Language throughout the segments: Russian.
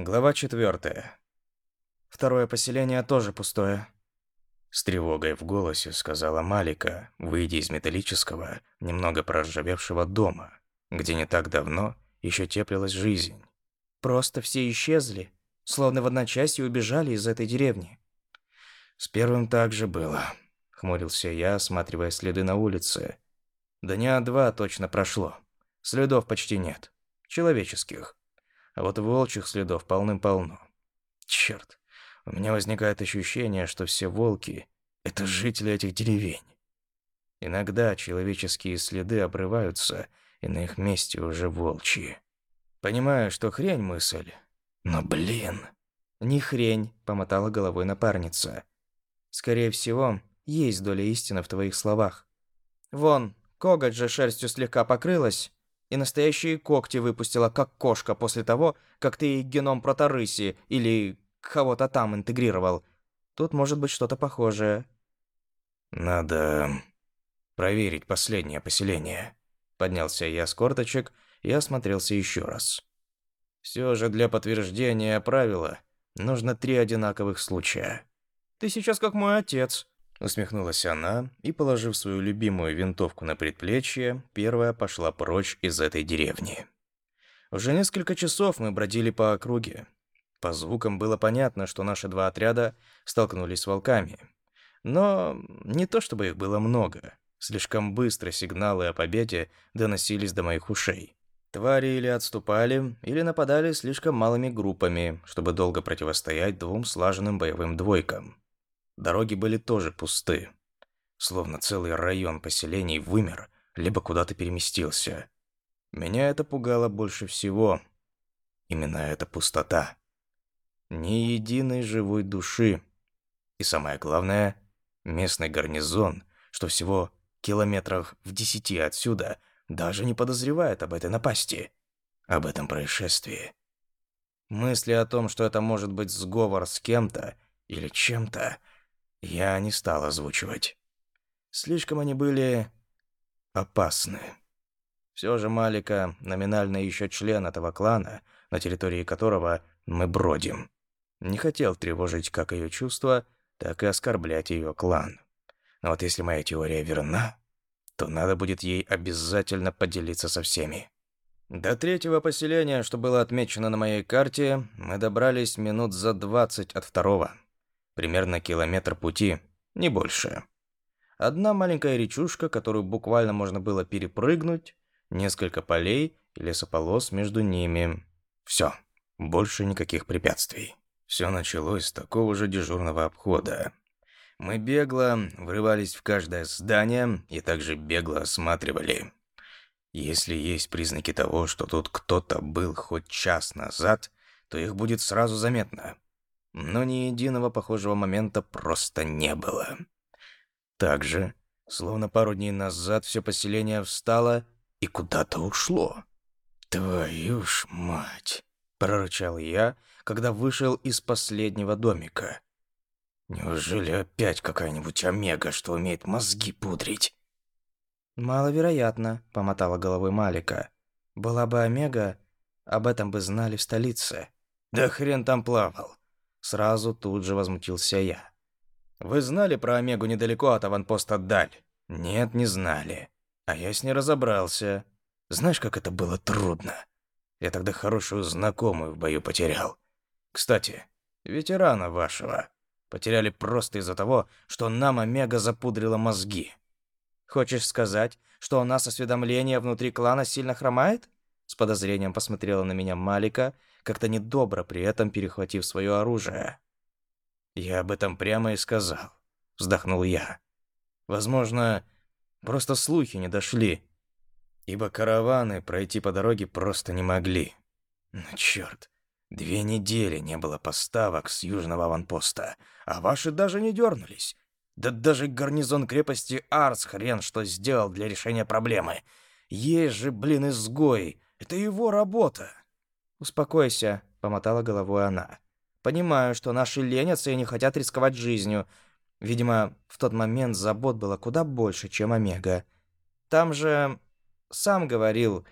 Глава четвертая. Второе поселение тоже пустое. С тревогой в голосе сказала Малика, выйдя из металлического, немного проржавевшего дома, где не так давно еще теплилась жизнь. Просто все исчезли, словно в одночасье убежали из этой деревни. С первым так же было, хмурился я, осматривая следы на улице. Дня два точно прошло. Следов почти нет. Человеческих. А вот волчьих следов полным-полно. Черт, у меня возникает ощущение, что все волки — это жители этих деревень. Иногда человеческие следы обрываются, и на их месте уже волчьи. Понимаю, что хрень мысль, но блин. Не хрень, помотала головой напарница. Скорее всего, есть доля истины в твоих словах. Вон, коготь же шерстью слегка покрылась, и настоящие когти выпустила, как кошка, после того, как ты ей геном проторыси или кого-то там интегрировал. Тут может быть что-то похожее. Надо проверить последнее поселение. Поднялся я с корточек и осмотрелся еще раз. Все же для подтверждения правила нужно три одинаковых случая. Ты сейчас как мой отец, Усмехнулась она и, положив свою любимую винтовку на предплечье, первая пошла прочь из этой деревни. Уже несколько часов мы бродили по округе. По звукам было понятно, что наши два отряда столкнулись с волками. Но не то чтобы их было много. Слишком быстро сигналы о победе доносились до моих ушей. Твари или отступали, или нападали слишком малыми группами, чтобы долго противостоять двум слаженным боевым двойкам. Дороги были тоже пусты. Словно целый район поселений вымер, либо куда-то переместился. Меня это пугало больше всего. Именно эта пустота. Ни единой живой души. И самое главное, местный гарнизон, что всего километрах в десяти отсюда, даже не подозревает об этой напасти, об этом происшествии. Мысли о том, что это может быть сговор с кем-то или чем-то, я не стал озвучивать. Слишком они были опасны. Все же Малика номинально еще член этого клана, на территории которого мы бродим. Не хотел тревожить как ее чувства, так и оскорблять ее клан. Но вот если моя теория верна, то надо будет ей обязательно поделиться со всеми. До третьего поселения, что было отмечено на моей карте, мы добрались минут за двадцать от второго. Примерно километр пути, не больше. Одна маленькая речушка, которую буквально можно было перепрыгнуть, несколько полей и лесополос между ними. Все, больше никаких препятствий. Все началось с такого же дежурного обхода. Мы бегло врывались в каждое здание и также бегло осматривали. Если есть признаки того, что тут кто-то был хоть час назад, то их будет сразу заметно но ни единого похожего момента просто не было. Также, словно пару дней назад, все поселение встало и куда-то ушло. «Твою ж мать!» — прорычал я, когда вышел из последнего домика. «Неужели опять какая-нибудь омега, что умеет мозги пудрить?» «Маловероятно», — помотала головой Малика. «Была бы омега, об этом бы знали в столице». «Да хрен там плавал. Сразу тут же возмутился я. Вы знали про Омегу недалеко от аванпоста Даль? Нет, не знали. А я с ней разобрался. Знаешь, как это было трудно? Я тогда хорошую знакомую в бою потерял. Кстати, ветерана вашего потеряли просто из-за того, что нам Омега запудрила мозги. Хочешь сказать, что у нас осведомление внутри клана сильно хромает? С подозрением посмотрела на меня Малика, как-то недобро при этом перехватив свое оружие. «Я об этом прямо и сказал», — вздохнул я. «Возможно, просто слухи не дошли, ибо караваны пройти по дороге просто не могли. Но черт, две недели не было поставок с южного аванпоста, а ваши даже не дернулись. Да даже гарнизон крепости Арс хрен что сделал для решения проблемы. Есть же, блин, изгой, это его работа. «Успокойся», — помотала головой она. «Понимаю, что наши ленятся и не хотят рисковать жизнью. Видимо, в тот момент забот было куда больше, чем Омега. Там же, сам говорил,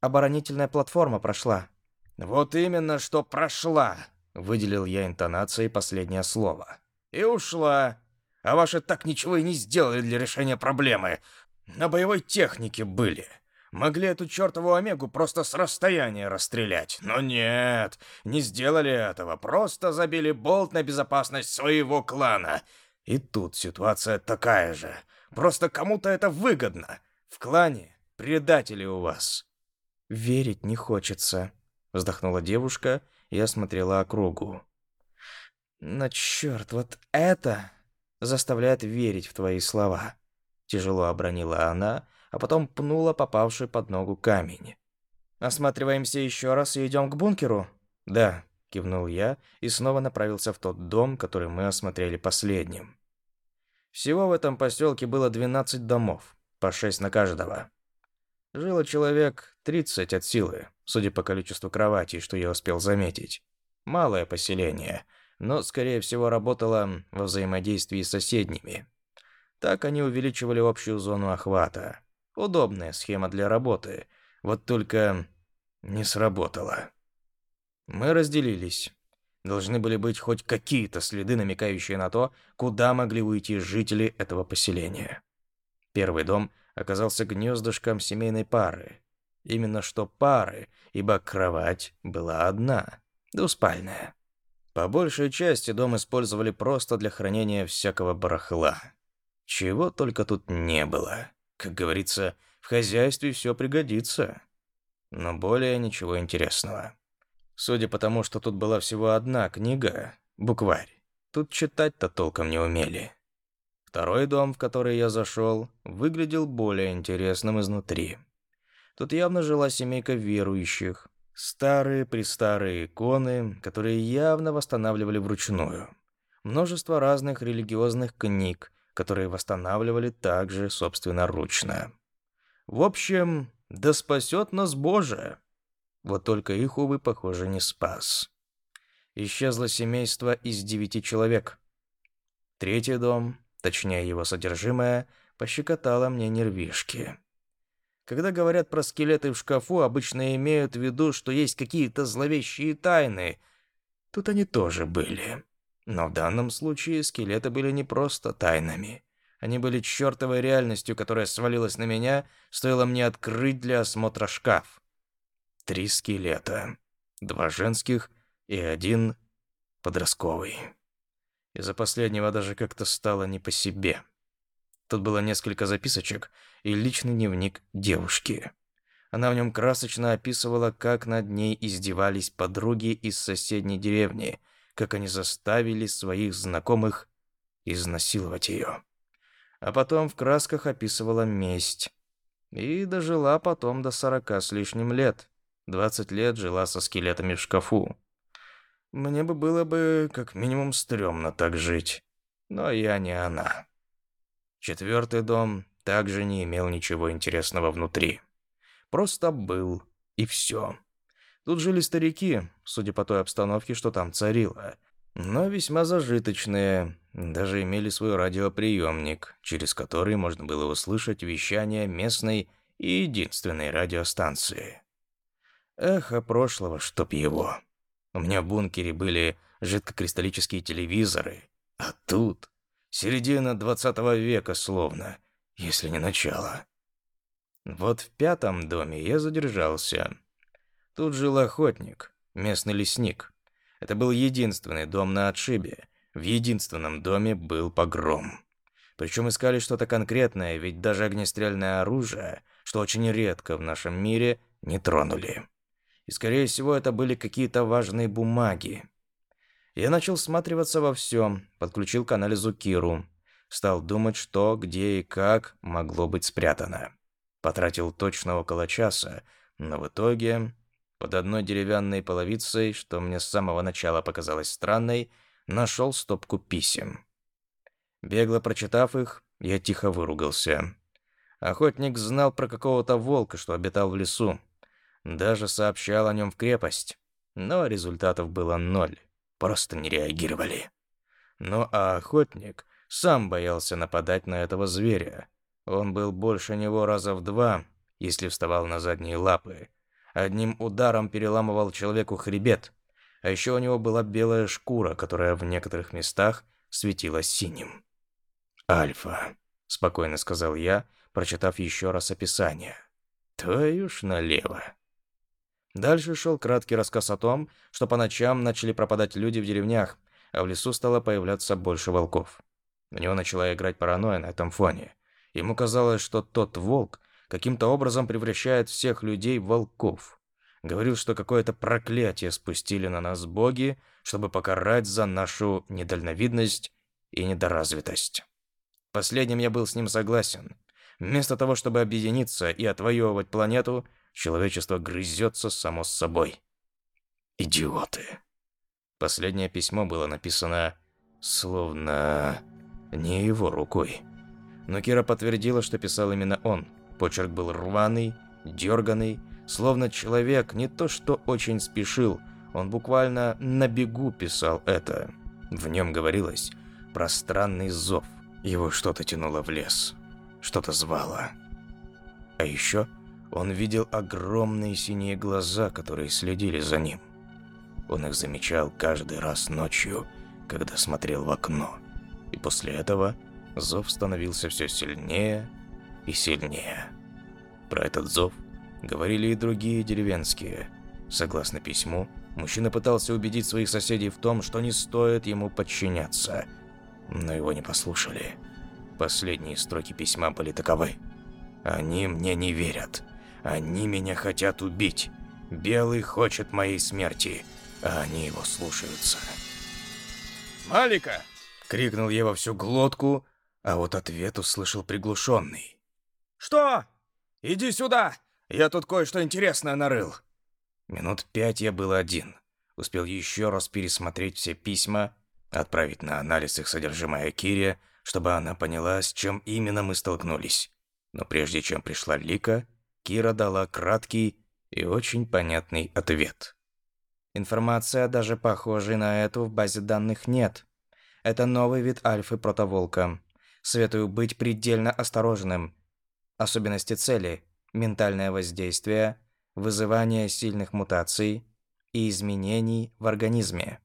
оборонительная платформа прошла. «Вот именно, что прошла!» — выделил я интонацией последнее слово. «И ушла. А ваши так ничего и не сделали для решения проблемы. На боевой технике были. Могли эту чертову Омегу просто с расстояния расстрелять. Но нет, не сделали этого. Просто забили болт на безопасность своего клана. И тут ситуация такая же. Просто кому-то это выгодно. В клане предатели у вас. Верить не хочется, вздохнула девушка и осмотрела округу. Но черт, вот это заставляет верить в твои слова. Тяжело обронила она, а потом пнула попавший под ногу камень. «Осматриваемся еще раз и идем к бункеру?» «Да», — кивнул я и снова направился в тот дом, который мы осмотрели последним. Всего в этом поселке было 12 домов, по 6 на каждого. Жило человек 30 от силы, судя по количеству кроватей, что я успел заметить. Малое поселение, но, скорее всего, работало во взаимодействии с соседними. Так они увеличивали общую зону охвата. Удобная схема для работы, вот только не сработала. Мы разделились. Должны были быть хоть какие-то следы, намекающие на то, куда могли уйти жители этого поселения. Первый дом оказался гнездышком семейной пары. Именно что пары, ибо кровать была одна, двуспальная. По большей части дом использовали просто для хранения всякого барахла. Чего только тут не было. Как говорится, в хозяйстве все пригодится. Но более ничего интересного. Судя по тому, что тут была всего одна книга, букварь, тут читать-то толком не умели. Второй дом, в который я зашел, выглядел более интересным изнутри. Тут явно жила семейка верующих. Старые-престарые иконы, которые явно восстанавливали вручную. Множество разных религиозных книг, которые восстанавливали также собственноручно. В общем, да спасет нас Боже. Вот только их, увы, похоже, не спас. Исчезло семейство из девяти человек. Третий дом, точнее его содержимое, пощекотало мне нервишки. Когда говорят про скелеты в шкафу, обычно имеют в виду, что есть какие-то зловещие тайны. Тут они тоже были. Но в данном случае скелеты были не просто тайнами. Они были чертовой реальностью, которая свалилась на меня, стоило мне открыть для осмотра шкаф. Три скелета. Два женских и один подростковый. Из-за последнего даже как-то стало не по себе. Тут было несколько записочек и личный дневник девушки. Она в нем красочно описывала, как над ней издевались подруги из соседней деревни – как они заставили своих знакомых изнасиловать ее. А потом в красках описывала месть. И дожила потом до сорока с лишним лет. Двадцать лет жила со скелетами в шкафу. Мне бы было бы как минимум стрёмно так жить. Но я не она. Четвертый дом также не имел ничего интересного внутри. Просто был, и все. Тут жили старики, судя по той обстановке, что там царило. Но весьма зажиточные, даже имели свой радиоприемник, через который можно было услышать вещание местной и единственной радиостанции. Эхо прошлого, чтоб его. У меня в бункере были жидкокристаллические телевизоры, а тут середина двадцатого века словно, если не начало. Вот в пятом доме я задержался. Тут жил охотник, местный лесник. Это был единственный дом на отшибе. В единственном доме был погром. Причем искали что-то конкретное, ведь даже огнестрельное оружие, что очень редко в нашем мире, не тронули. И, скорее всего, это были какие-то важные бумаги. Я начал всматриваться во всем, подключил к анализу Киру. Стал думать, что, где и как могло быть спрятано. Потратил точно около часа, но в итоге под одной деревянной половицей, что мне с самого начала показалось странной, нашел стопку писем. Бегло прочитав их, я тихо выругался. Охотник знал про какого-то волка, что обитал в лесу. Даже сообщал о нем в крепость. Но результатов было ноль. Просто не реагировали. Ну а охотник сам боялся нападать на этого зверя. Он был больше него раза в два, если вставал на задние лапы одним ударом переламывал человеку хребет, а еще у него была белая шкура, которая в некоторых местах светилась синим. «Альфа», — спокойно сказал я, прочитав еще раз описание. «Твою ж налево». Дальше шел краткий рассказ о том, что по ночам начали пропадать люди в деревнях, а в лесу стало появляться больше волков. У него начала играть паранойя на этом фоне. Ему казалось, что тот волк каким-то образом превращает всех людей в волков. Говорил, что какое-то проклятие спустили на нас боги, чтобы покарать за нашу недальновидность и недоразвитость. Последним я был с ним согласен. Вместо того, чтобы объединиться и отвоевывать планету, человечество грызется само с собой. Идиоты. Последнее письмо было написано словно не его рукой. Но Кира подтвердила, что писал именно он. Почерк был рваный, дерганый, словно человек не то что очень спешил, он буквально на бегу писал это. В нем говорилось про странный зов. Его что-то тянуло в лес, что-то звало. А еще он видел огромные синие глаза, которые следили за ним. Он их замечал каждый раз ночью, когда смотрел в окно. И после этого зов становился все сильнее и сильнее. Про этот зов говорили и другие деревенские. Согласно письму, мужчина пытался убедить своих соседей в том, что не стоит ему подчиняться, но его не послушали. Последние строки письма были таковы. «Они мне не верят. Они меня хотят убить. Белый хочет моей смерти, а они его слушаются». «Малика!» — крикнул я во всю глотку, а вот ответ услышал приглушенный. «Что? Иди сюда! Я тут кое-что интересное нарыл!» Минут пять я был один. Успел еще раз пересмотреть все письма, отправить на анализ их содержимое Кире, чтобы она поняла, с чем именно мы столкнулись. Но прежде чем пришла Лика, Кира дала краткий и очень понятный ответ. Информация, даже похожей на эту, в базе данных нет. Это новый вид альфы-протоволка. Советую быть предельно осторожным. Особенности цели – ментальное воздействие, вызывание сильных мутаций и изменений в организме.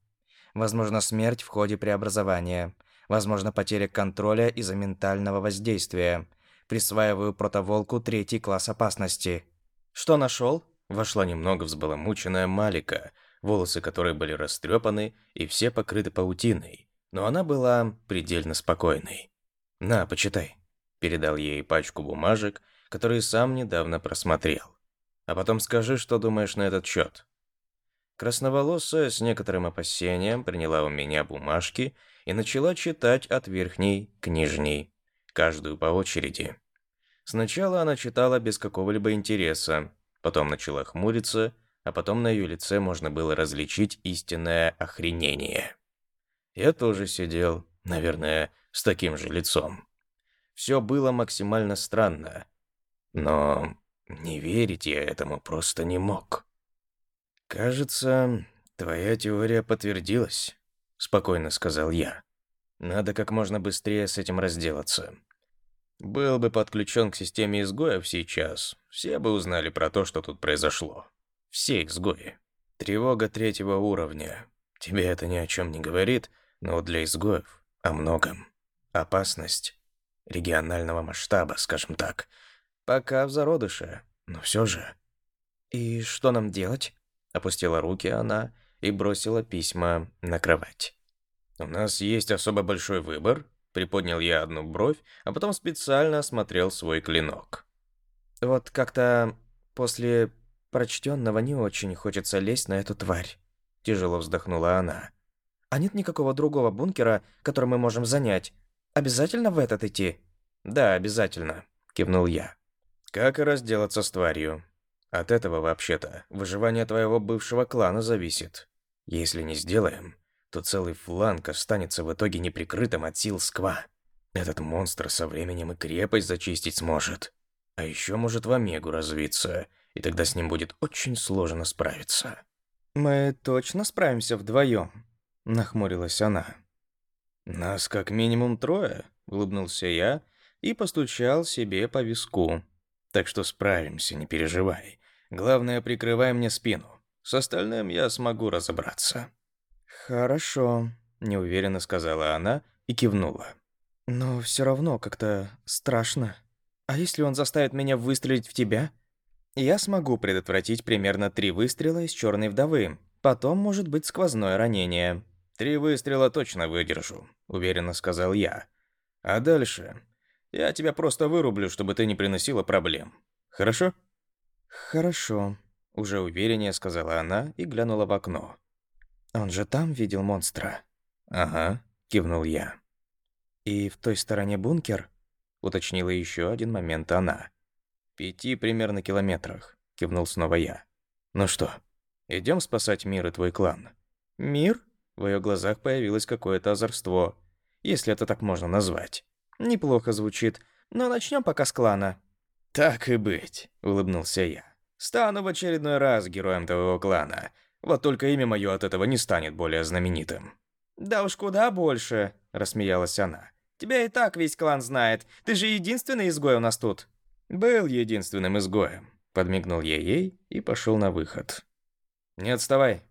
Возможно смерть в ходе преобразования. Возможно потеря контроля из-за ментального воздействия. Присваиваю протоволку третий класс опасности. Что нашел? Вошла немного взбаламученная Малика, волосы которой были растрепаны и все покрыты паутиной. Но она была предельно спокойной. «На, почитай», — передал ей пачку бумажек, которые сам недавно просмотрел. «А потом скажи, что думаешь на этот счет». Красноволосая с некоторым опасением приняла у меня бумажки и начала читать от верхней к нижней, каждую по очереди. Сначала она читала без какого-либо интереса, потом начала хмуриться, а потом на ее лице можно было различить истинное охренение. Я тоже сидел, наверное, с таким же лицом. Все было максимально странно, но не верить я этому просто не мог. «Кажется, твоя теория подтвердилась», — спокойно сказал я. «Надо как можно быстрее с этим разделаться. Был бы подключен к системе изгоев сейчас, все бы узнали про то, что тут произошло. Все изгои. Тревога третьего уровня. Тебе это ни о чем не говорит, но для изгоев о многом опасность регионального масштаба, скажем так. Пока в зародыше, но все же. «И что нам делать?» Опустила руки она и бросила письма на кровать. «У нас есть особо большой выбор», — приподнял я одну бровь, а потом специально осмотрел свой клинок. «Вот как-то после прочтенного не очень хочется лезть на эту тварь», — тяжело вздохнула она. «А нет никакого другого бункера, который мы можем занять? Обязательно в этот идти?» «Да, обязательно», — кивнул я. «Как и разделаться с тварью. От этого, вообще-то, выживание твоего бывшего клана зависит. Если не сделаем, то целый фланг останется в итоге неприкрытым от сил Сква. Этот монстр со временем и крепость зачистить сможет. А еще может в Омегу развиться, и тогда с ним будет очень сложно справиться». «Мы точно справимся вдвоем?» — нахмурилась она. «Нас как минимум трое», — улыбнулся я и постучал себе по виску. «Так что справимся, не переживай. Главное, прикрывай мне спину. С остальным я смогу разобраться». «Хорошо», — неуверенно сказала она и кивнула. «Но все равно как-то страшно. А если он заставит меня выстрелить в тебя?» «Я смогу предотвратить примерно три выстрела из черной вдовы. Потом может быть сквозное ранение». «Три выстрела точно выдержу», — уверенно сказал я. «А дальше? Я тебя просто вырублю, чтобы ты не приносила проблем. Хорошо?» «Хорошо», — уже увереннее сказала она и глянула в окно. «Он же там видел монстра?» «Ага», — кивнул я. «И в той стороне бункер?» — уточнила еще один момент она. «Пяти примерно километрах», — кивнул снова я. «Ну что, идем спасать мир и твой клан?» «Мир?» В ее глазах появилось какое-то озорство, если это так можно назвать. «Неплохо звучит, но начнем пока с клана». «Так и быть», — улыбнулся я. «Стану в очередной раз героем твоего клана. Вот только имя мое от этого не станет более знаменитым». «Да уж куда больше», — рассмеялась она. «Тебя и так весь клан знает. Ты же единственный изгой у нас тут». «Был единственным изгоем», — подмигнул я ей и пошел на выход. «Не отставай»,